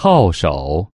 号手。